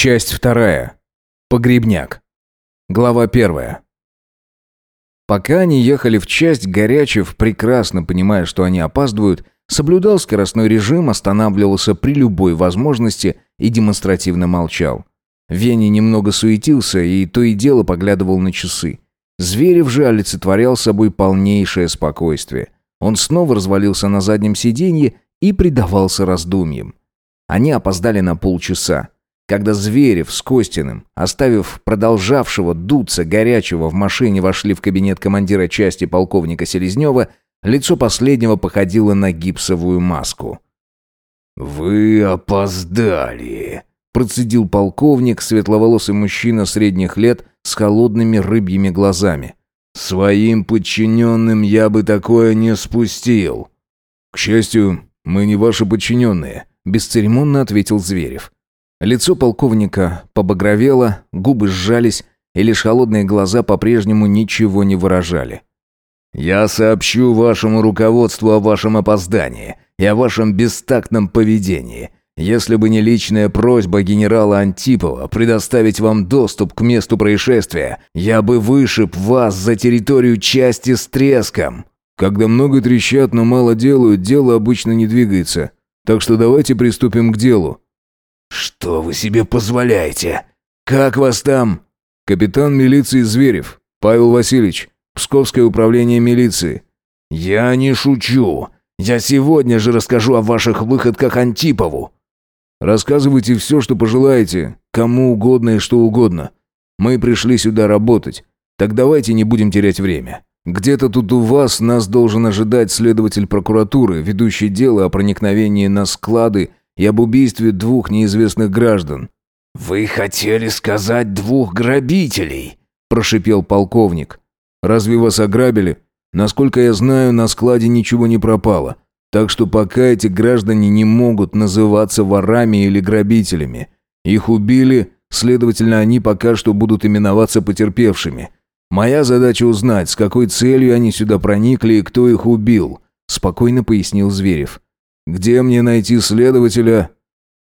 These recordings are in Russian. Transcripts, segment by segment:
Часть вторая. Погребняк. Глава первая. Пока они ехали в часть, Горячев, прекрасно понимая, что они опаздывают, соблюдал скоростной режим, останавливался при любой возможности и демонстративно молчал. Веня немного суетился и то и дело поглядывал на часы. Зверев же олицетворял собой полнейшее спокойствие. Он снова развалился на заднем сиденье и предавался раздумьям. Они опоздали на полчаса. Когда Зверев с Костиным, оставив продолжавшего дуться горячего в машине, вошли в кабинет командира части полковника Селезнева, лицо последнего походило на гипсовую маску. «Вы опоздали», – процедил полковник, светловолосый мужчина средних лет с холодными рыбьими глазами. «Своим подчиненным я бы такое не спустил». «К счастью, мы не ваши подчиненные», – бесцеремонно ответил Зверев. Лицо полковника побагровело, губы сжались, и лишь холодные глаза по-прежнему ничего не выражали. «Я сообщу вашему руководству о вашем опоздании и о вашем бестактном поведении. Если бы не личная просьба генерала Антипова предоставить вам доступ к месту происшествия, я бы вышиб вас за территорию части с треском». «Когда много трещат, но мало делают, дело обычно не двигается. Так что давайте приступим к делу», «Что вы себе позволяете? Как вас там?» «Капитан милиции Зверев, Павел Васильевич, Псковское управление милиции». «Я не шучу. Я сегодня же расскажу о ваших выходках Антипову». «Рассказывайте все, что пожелаете, кому угодно и что угодно. Мы пришли сюда работать. Так давайте не будем терять время. Где-то тут у вас нас должен ожидать следователь прокуратуры, ведущий дело о проникновении на склады и об убийстве двух неизвестных граждан». «Вы хотели сказать двух грабителей?» – прошипел полковник. «Разве вас ограбили? Насколько я знаю, на складе ничего не пропало. Так что пока эти граждане не могут называться ворами или грабителями. Их убили, следовательно, они пока что будут именоваться потерпевшими. Моя задача узнать, с какой целью они сюда проникли и кто их убил», – спокойно пояснил Зверев. Где мне найти следователя?»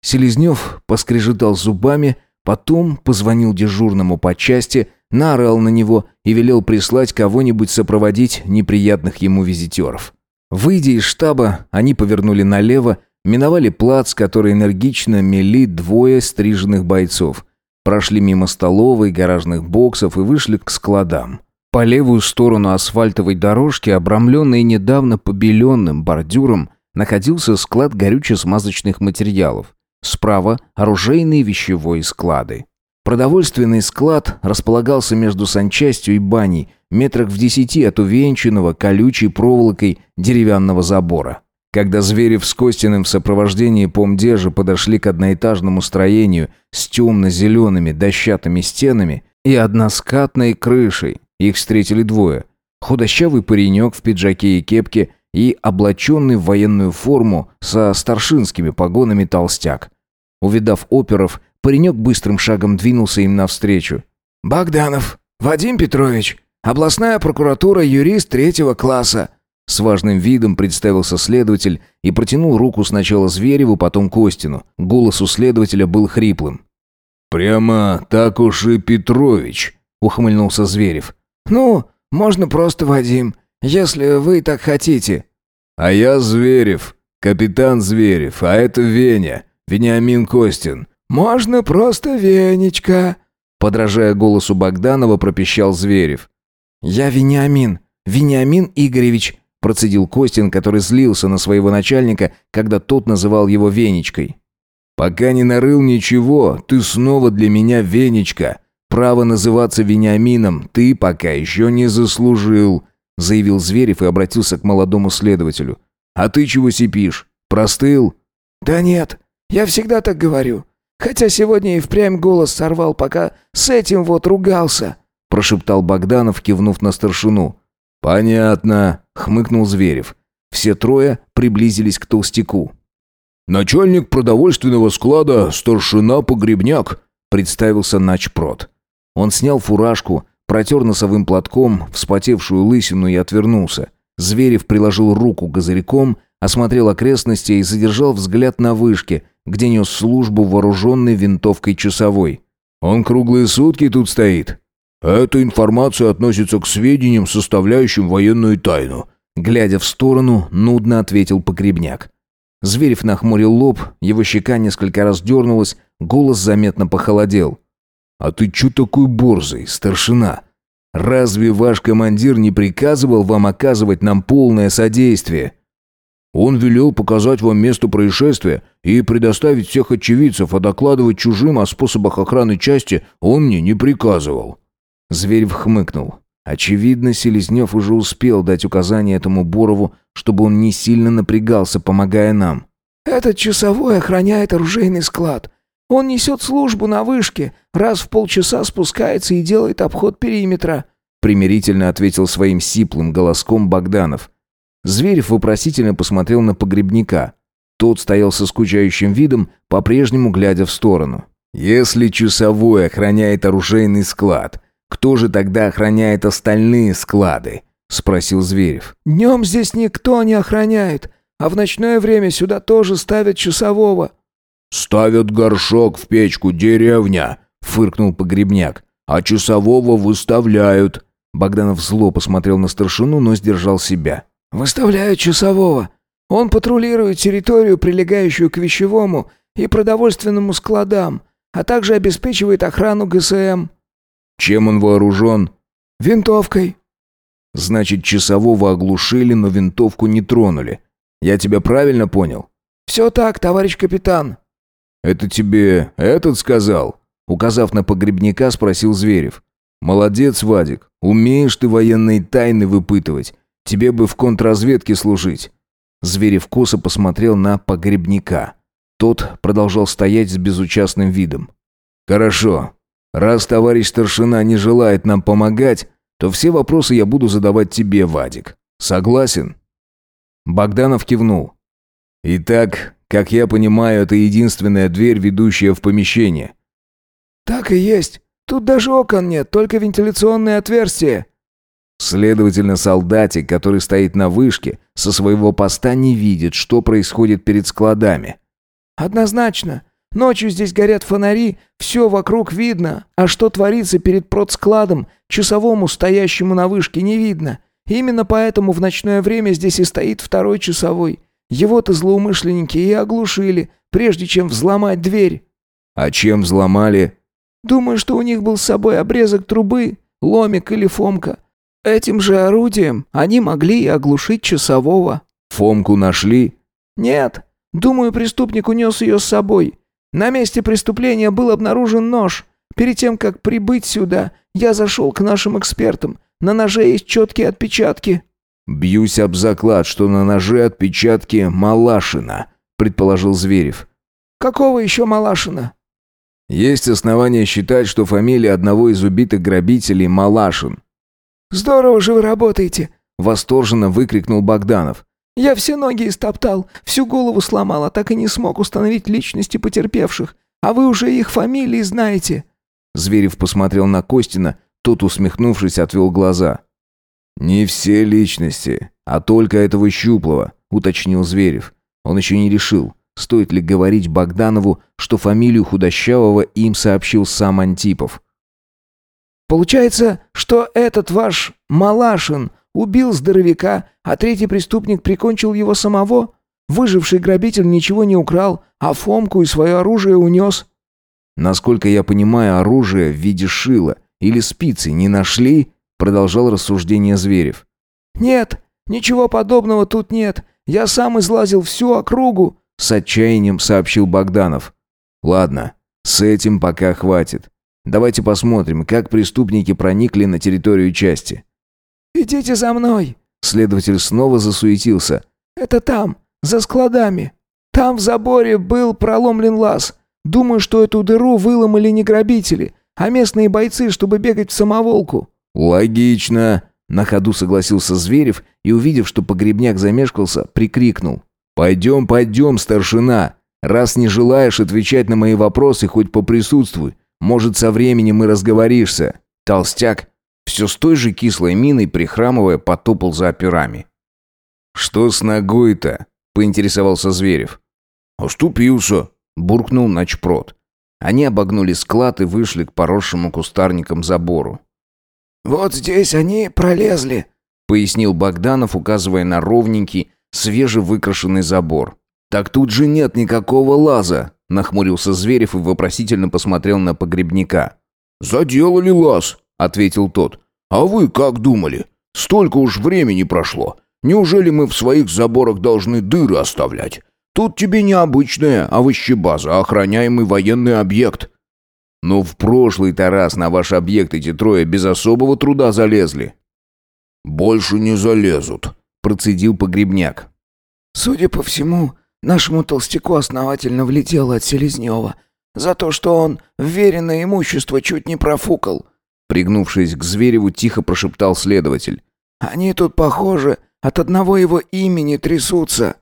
Селезнев поскрежетал зубами, потом позвонил дежурному по части, наорал на него и велел прислать кого-нибудь сопроводить неприятных ему визитеров. Выйдя из штаба, они повернули налево, миновали плац, который энергично мели двое стриженных бойцов. Прошли мимо столовой, гаражных боксов и вышли к складам. По левую сторону асфальтовой дорожки, обрамленной недавно побеленным бордюром, находился склад горюче-смазочных материалов. Справа – оружейные вещевой склады. Продовольственный склад располагался между санчастью и баней, метрах в десяти от увенчанного колючей проволокой деревянного забора. Когда Зверев с Костиным в сопровождении помдежа подошли к одноэтажному строению с темно-зелеными дощатыми стенами и односкатной крышей, их встретили двое. Худощавый паренек в пиджаке и кепке и облаченный в военную форму со старшинскими погонами толстяк. Увидав оперов, паренек быстрым шагом двинулся им навстречу. «Богданов, Вадим Петрович, областная прокуратура, юрист третьего класса». С важным видом представился следователь и протянул руку сначала Звереву, потом Костину. Голос у следователя был хриплым. «Прямо так уж и Петрович», — ухмыльнулся Зверев. «Ну, можно просто Вадим если вы так хотите». «А я Зверев, капитан Зверев, а это Веня, Вениамин Костин». «Можно просто Венечка», — подражая голосу Богданова, пропищал Зверев. «Я Вениамин, Вениамин Игоревич», — процедил Костин, который злился на своего начальника, когда тот называл его Венечкой. «Пока не нарыл ничего, ты снова для меня Венечка. Право называться Вениамином ты пока еще не заслужил», заявил Зверев и обратился к молодому следователю. «А ты чего сипишь? Простыл?» «Да нет, я всегда так говорю. Хотя сегодня и впрямь голос сорвал, пока с этим вот ругался», прошептал Богданов, кивнув на старшину. «Понятно», — хмыкнул Зверев. Все трое приблизились к толстяку. «Начальник продовольственного склада, старшина Погребняк», — представился начпрод. Он снял фуражку, Протер носовым платком вспотевшую лысину и отвернулся. Зверев приложил руку газырьком, осмотрел окрестности и задержал взгляд на вышке, где нес службу вооруженный винтовкой часовой. «Он круглые сутки тут стоит». «Эта информация относится к сведениям, составляющим военную тайну», глядя в сторону, нудно ответил погребняк. Зверев нахмурил лоб, его щека несколько раз дернулась, голос заметно похолодел. «А ты чё такой борзый, старшина? Разве ваш командир не приказывал вам оказывать нам полное содействие?» «Он велел показать вам место происшествия и предоставить всех очевидцев, а докладывать чужим о способах охраны части он мне не приказывал». Зверев хмыкнул. Очевидно, Селезнев уже успел дать указание этому Борову, чтобы он не сильно напрягался, помогая нам. «Этот часовой охраняет оружейный склад. Он несет службу на вышке, раз в полчаса спускается и делает обход периметра», примирительно ответил своим сиплым голоском Богданов. Зверев вопросительно посмотрел на погребника. Тот стоял со скучающим видом, по-прежнему глядя в сторону. «Если часовой охраняет оружейный склад, кто же тогда охраняет остальные склады?» — спросил Зверев. «Днем здесь никто не охраняет, а в ночное время сюда тоже ставят часового». «Ставят горшок в печку, деревня», — фыркнул погребняк. «А часового выставляют». Богданов зло посмотрел на старшину, но сдержал себя. «Выставляют часового. Он патрулирует территорию, прилегающую к вещевому и продовольственному складам, а также обеспечивает охрану ГСМ». Чем он вооружен? Винтовкой. Значит, часового оглушили, но винтовку не тронули. Я тебя правильно понял? Все так, товарищ капитан. Это тебе этот сказал? Указав на погребника, спросил Зверев. Молодец, Вадик. Умеешь ты военные тайны выпытывать. Тебе бы в контрразведке служить. Зверев косо посмотрел на погребника. Тот продолжал стоять с безучастным видом. «Хорошо. Раз товарищ старшина не желает нам помогать, то все вопросы я буду задавать тебе, Вадик. Согласен?» Богданов кивнул. «Итак, как я понимаю, это единственная дверь, ведущая в помещение». «Так и есть. Тут даже окон нет, только вентиляционные отверстия». Следовательно, солдатик, который стоит на вышке, со своего поста не видит, что происходит перед складами. «Однозначно. Ночью здесь горят фонари, все вокруг видно, а что творится перед продскладом, часовому, стоящему на вышке, не видно. Именно поэтому в ночное время здесь и стоит второй часовой. Его-то злоумышленники и оглушили, прежде чем взломать дверь». «А чем взломали?» «Думаю, что у них был с собой обрезок трубы, ломик или фомка. Этим же орудием они могли и оглушить часового». «Фомку нашли?» «Нет. Думаю, преступник унес ее с собой. На месте преступления был обнаружен нож. Перед тем, как прибыть сюда, я зашел к нашим экспертам. На ноже есть четкие отпечатки». «Бьюсь об заклад, что на ноже отпечатки Малашина», — предположил Зверев. «Какого еще Малашина?» «Есть основания считать, что фамилия одного из убитых грабителей Малашин». «Здорово же вы работаете!» — восторженно выкрикнул Богданов. Я все ноги истоптал, всю голову сломал, а так и не смог установить личности потерпевших. А вы уже их фамилии знаете». Зверев посмотрел на Костина, тот, усмехнувшись, отвел глаза. «Не все личности, а только этого щуплого», — уточнил Зверев. Он еще не решил, стоит ли говорить Богданову, что фамилию худощавого им сообщил сам Антипов. «Получается, что этот ваш Малашин Убил здоровяка, а третий преступник прикончил его самого? Выживший грабитель ничего не украл, а Фомку и свое оружие унес. Насколько я понимаю, оружие в виде шила или спицы не нашли, продолжал рассуждение Зверев. Нет, ничего подобного тут нет. Я сам излазил всю округу, с отчаянием сообщил Богданов. Ладно, с этим пока хватит. Давайте посмотрим, как преступники проникли на территорию части. «Идите за мной!» Следователь снова засуетился. «Это там, за складами. Там в заборе был проломлен лаз. Думаю, что эту дыру выломали не грабители, а местные бойцы, чтобы бегать в самоволку». «Логично!» На ходу согласился Зверев и, увидев, что погребняк замешкался, прикрикнул. «Пойдем, пойдем, старшина! Раз не желаешь отвечать на мои вопросы, хоть поприсутствуй. Может, со временем и разговоришься». Толстяк все с той же кислой миной, прихрамывая, потопал за операми. «Что с ногой-то?» поинтересовался Зверев. «Оступился», — буркнул начпрод. Они обогнули склад и вышли к поросшему кустарникам забору. «Вот здесь они пролезли», — пояснил Богданов, указывая на ровненький, свежевыкрашенный забор. «Так тут же нет никакого лаза», — нахмурился Зверев и вопросительно посмотрел на погребника. «Заделали лаз», — ответил тот. «А вы как думали? Столько уж времени прошло. Неужели мы в своих заборах должны дыры оставлять? Тут тебе не обычная овощебаза, а охраняемый военный объект». «Но в прошлый-то раз на ваш объект эти трое без особого труда залезли». «Больше не залезут», — процедил погребняк. «Судя по всему, нашему толстяку основательно влетело от Селезнева за то, что он вверенное имущество чуть не профукал», Пригнувшись к Звереву, тихо прошептал следователь. «Они тут, похоже, от одного его имени трясутся».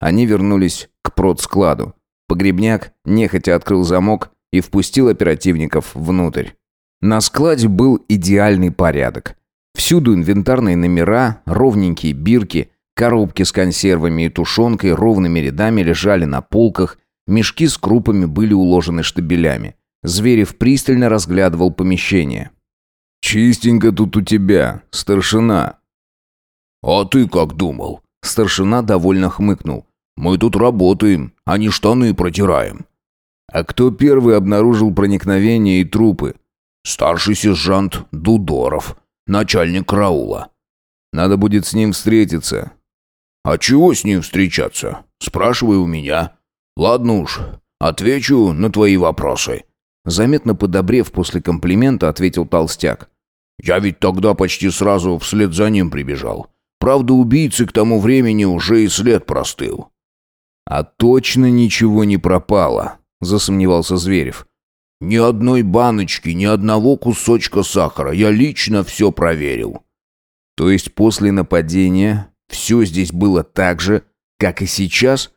Они вернулись к продскладу. Погребняк нехотя открыл замок и впустил оперативников внутрь. На складе был идеальный порядок. Всюду инвентарные номера, ровненькие бирки, коробки с консервами и тушенкой ровными рядами лежали на полках, мешки с крупами были уложены штабелями. Зверев пристально разглядывал помещение. «Чистенько тут у тебя, старшина». «А ты как думал?» Старшина довольно хмыкнул. «Мы тут работаем, а не штаны протираем». «А кто первый обнаружил проникновение и трупы?» «Старший сержант Дудоров, начальник караула». «Надо будет с ним встретиться». «А чего с ним встречаться? Спрашивай у меня. Ладно уж, отвечу на твои вопросы». Заметно подобрев после комплимента, ответил толстяк. «Я ведь тогда почти сразу вслед за ним прибежал. Правда, убийцы к тому времени уже и след простыл». «А точно ничего не пропало», — засомневался Зверев. «Ни одной баночки, ни одного кусочка сахара. Я лично все проверил». «То есть после нападения все здесь было так же, как и сейчас?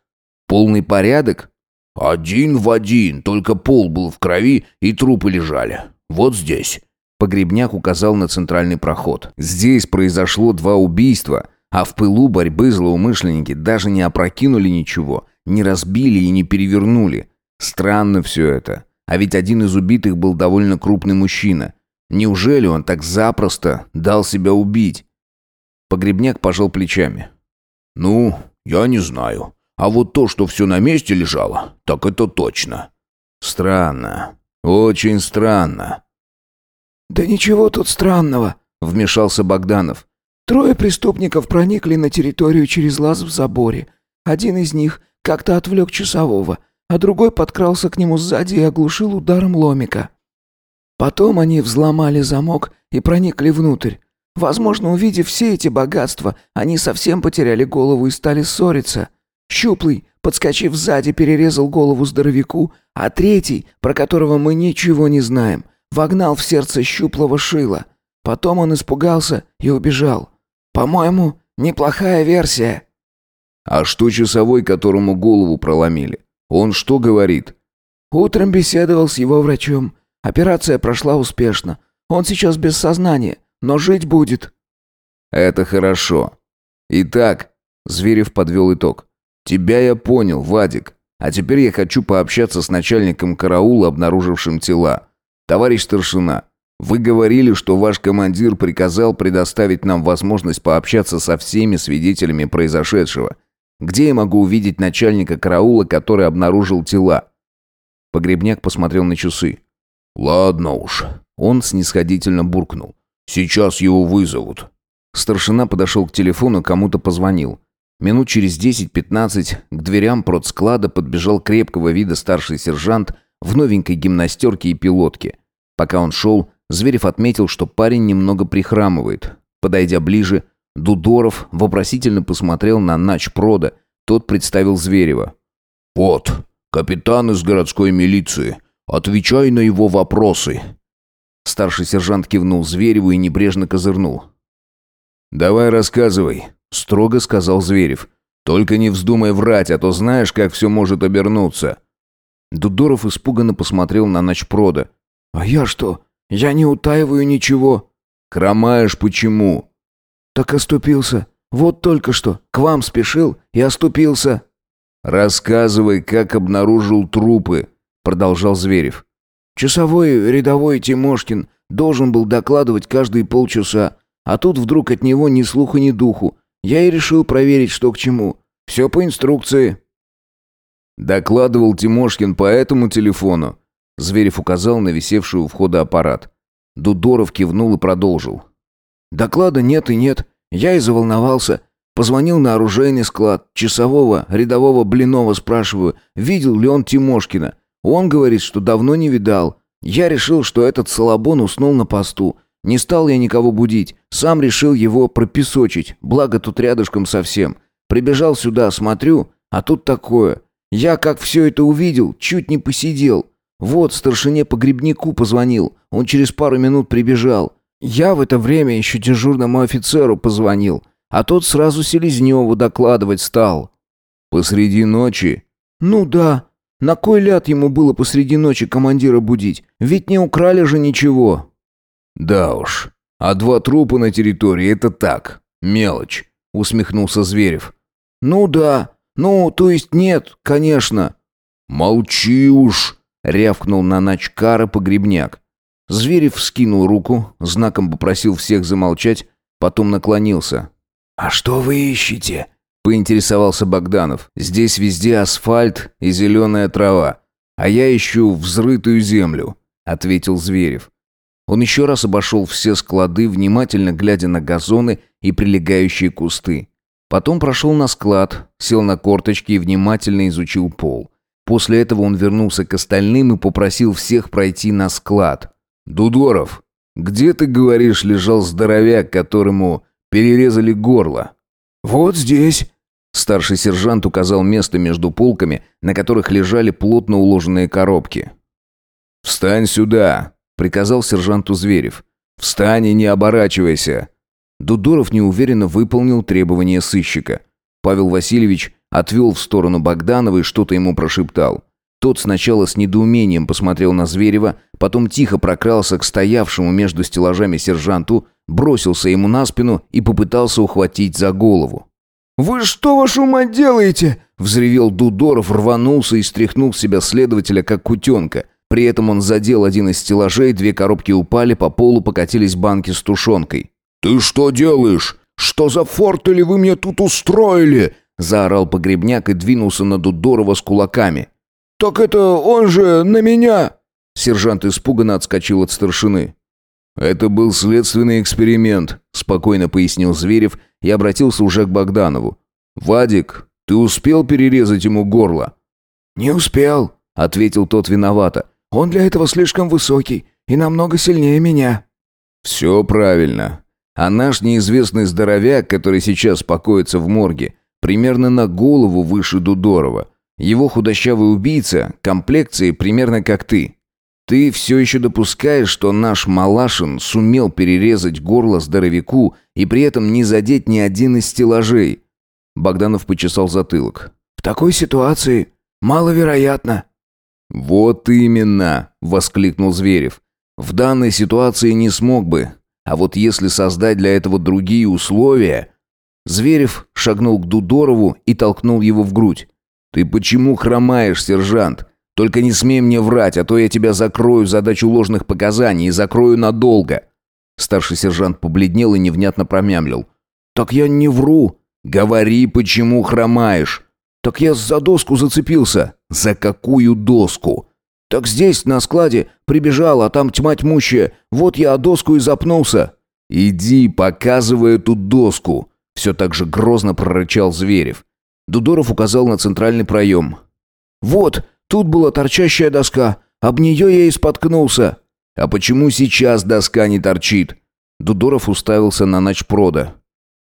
Полный порядок?» «Один в один, только пол был в крови и трупы лежали. Вот здесь». Погребняк указал на центральный проход. «Здесь произошло два убийства, а в пылу борьбы злоумышленники даже не опрокинули ничего, не разбили и не перевернули. Странно все это. А ведь один из убитых был довольно крупный мужчина. Неужели он так запросто дал себя убить?» Погребняк пожал плечами. «Ну, я не знаю. А вот то, что все на месте лежало, так это точно. Странно. Очень странно. Да ничего тут странного, вмешался Богданов. Трое преступников проникли на территорию через лаз в заборе. Один из них как-то отвлек часового, а другой подкрался к нему сзади и оглушил ударом ломика. Потом они взломали замок и проникли внутрь. Возможно, увидев все эти богатства, они совсем потеряли голову и стали ссориться. Щуплый, подскочив сзади, перерезал голову здоровяку, а третий, про которого мы ничего не знаем, вогнал в сердце щуплого шила. Потом он испугался и убежал. По-моему, неплохая версия. А что часовой, которому голову проломили? Он что говорит? Утром беседовал с его врачом. Операция прошла успешно. Он сейчас без сознания, но жить будет. Это хорошо. Итак, Зверев подвел итог. «Тебя я понял, Вадик. А теперь я хочу пообщаться с начальником караула, обнаружившим тела. Товарищ старшина, вы говорили, что ваш командир приказал предоставить нам возможность пообщаться со всеми свидетелями произошедшего. Где я могу увидеть начальника караула, который обнаружил тела?» Погребняк посмотрел на часы. «Ладно уж». Он снисходительно буркнул. «Сейчас его вызовут». Старшина подошел к телефону, кому-то позвонил. Минут через 10-15 к дверям продсклада подбежал крепкого вида старший сержант в новенькой гимнастерке и пилотке. Пока он шел, Зверев отметил, что парень немного прихрамывает. Подойдя ближе, Дудоров вопросительно посмотрел на начпрода. Тот представил Зверева. «Вот, капитан из городской милиции. Отвечай на его вопросы». Старший сержант кивнул Звереву и небрежно козырнул. «Давай рассказывай», строго сказал Зверев. Только не вздумай врать, а то знаешь, как все может обернуться. Дудоров испуганно посмотрел на ночпрода. А я что? Я не утаиваю ничего. Хромаешь почему? Так оступился. Вот только что к вам спешил и оступился». «Рассказывай, как обнаружил трупы», — продолжал Зверев. «Часовой рядовой Тимошкин должен был докладывать каждые полчаса, а тут вдруг от него ни слуха, ни духу. Я и решил проверить, что к чему. Все по инструкции». Докладывал Тимошкин по этому телефону. Зверев указал на висевший у входа аппарат. Дудоров кивнул и продолжил. «Доклада нет и нет. Я и заволновался. Позвонил на оружейный склад. Часового, рядового Блинова спрашиваю, видел ли он Тимошкина. Он говорит, что давно не видал. Я решил, что этот Салабон уснул на посту. Не стал я никого будить. Сам решил его пропесочить. Благо тут рядышком совсем. Прибежал сюда, смотрю, а тут такое. Я как все это увидел, чуть не посидел. Вот старшине погребнику позвонил. Он через пару минут прибежал. Я в это время еще дежурному офицеру позвонил, а тот сразу Селезневу докладывать стал. «Посреди ночи?» «Ну да. На кой ляд ему было посреди ночи командира будить? Ведь не украли же ничего». «Да уж. А два трупа на территории — это так, мелочь», — усмехнулся Зверев. «Ну да. Ну, то есть нет, конечно». «Молчи уж», — рявкнул на Начкара погребняк. Зверев вскинул руку, знаком попросил всех замолчать, потом наклонился. «А что вы ищете?» — поинтересовался Богданов. «Здесь везде асфальт и зеленая трава, а я ищу взрытую землю», — ответил Зверев. Он еще раз обошел все склады, внимательно глядя на газоны и прилегающие кусты. Потом прошел на склад, сел на корточки и внимательно изучил пол. После этого он вернулся к остальным и попросил всех пройти на склад. «Дудоров, где, ты говоришь, лежал здоровяк, которому перерезали горло?» «Вот здесь». Старший сержант указал место между полками, на которых лежали плотно уложенные коробки. «Встань сюда», — приказал сержанту Зверев. «Встань и не оборачивайся». Дудоров неуверенно выполнил требования сыщика. Павел Васильевич Отвел в сторону Богданова и что-то ему прошептал. Тот сначала с недоумением посмотрел на Зверева, потом тихо прокрался к стоявшему между стеллажами сержанту, бросился ему на спину и попытался ухватить за голову. «Вы что, вашу мать, делаете?» Взревел Дудоров, рванулся и стряхнул себя следователя, как кутенка. При этом он задел один из стеллажей, две коробки упали, по полу покатились банки с тушенкой. «Ты что делаешь? Что за форт вы мне тут устроили?» Заорал погребняк и двинулся на Дудорова с кулаками. «Так это он же на меня!» Сержант испуганно отскочил от старшины. «Это был следственный эксперимент», — спокойно пояснил Зверев и обратился уже к Богданову. «Вадик, ты успел перерезать ему горло?» «Не успел», — ответил тот виновато. «Он для этого слишком высокий и намного сильнее меня». «Все правильно. А наш неизвестный здоровяк, который сейчас покоится в морге, примерно на голову выше Дудорова. Его худощавый убийца, комплекции примерно как ты. Ты все еще допускаешь, что наш Малашин сумел перерезать горло здоровяку и при этом не задеть ни один из стеллажей?» Богданов почесал затылок. «В такой ситуации маловероятно». «Вот именно!» — воскликнул Зверев. «В данной ситуации не смог бы. А вот если создать для этого другие условия...» Зверев шагнул к Дудорову и толкнул его в грудь. «Ты почему хромаешь, сержант? Только не смей мне врать, а то я тебя закрою за дачу ложных показаний и закрою надолго». Старший сержант побледнел и невнятно промямлил. «Так я не вру». «Говори, почему хромаешь». «Так я за доску зацепился». «За какую доску?» «Так здесь, на складе, прибежал, а там тьма тьмущая. Вот я о доску и запнулся». «Иди, показывай эту доску». Все так же грозно прорычал Зверев. Дудоров указал на центральный проем. «Вот, тут была торчащая доска. Об нее я и споткнулся». «А почему сейчас доска не торчит?» Дудоров уставился на ночпрода.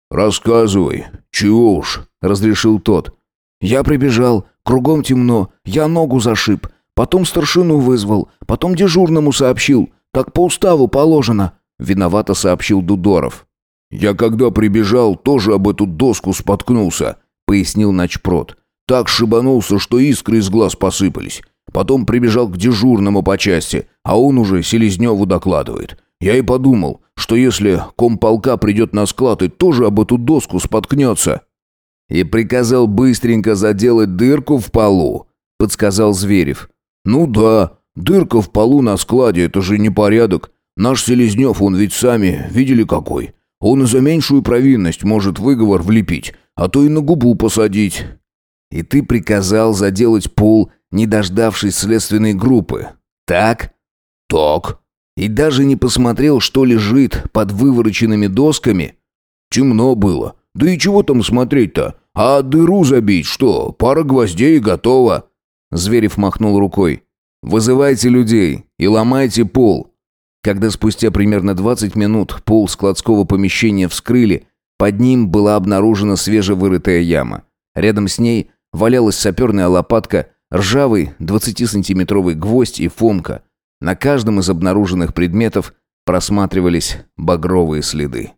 «Рассказывай, чего уж», — разрешил тот. «Я прибежал, кругом темно, я ногу зашиб, потом старшину вызвал, потом дежурному сообщил, так по уставу положено», — виновато сообщил Дудоров. «Я когда прибежал, тоже об эту доску споткнулся», — пояснил Начпрод. «Так шибанулся, что искры из глаз посыпались. Потом прибежал к дежурному по части, а он уже Селезневу докладывает. Я и подумал, что если комполка придет на склад и тоже об эту доску споткнется». «И приказал быстренько заделать дырку в полу», — подсказал Зверев. «Ну да, дырка в полу на складе — это же непорядок. Наш Селезнев, он ведь сами видели какой. Он и за меньшую провинность может выговор влепить, а то и на губу посадить». «И ты приказал заделать пол, не дождавшись следственной группы, так?» «Так». «И даже не посмотрел, что лежит под вывороченными досками?» «Темно было. Да и чего там смотреть-то? А дыру забить что? Пара гвоздей и готово». Зверев махнул рукой. «Вызывайте людей и ломайте пол». Когда спустя примерно 20 минут пол складского помещения вскрыли, под ним была обнаружена свежевырытая яма. Рядом с ней валялась саперная лопатка, ржавый 20-сантиметровый гвоздь и фомка. На каждом из обнаруженных предметов просматривались багровые следы.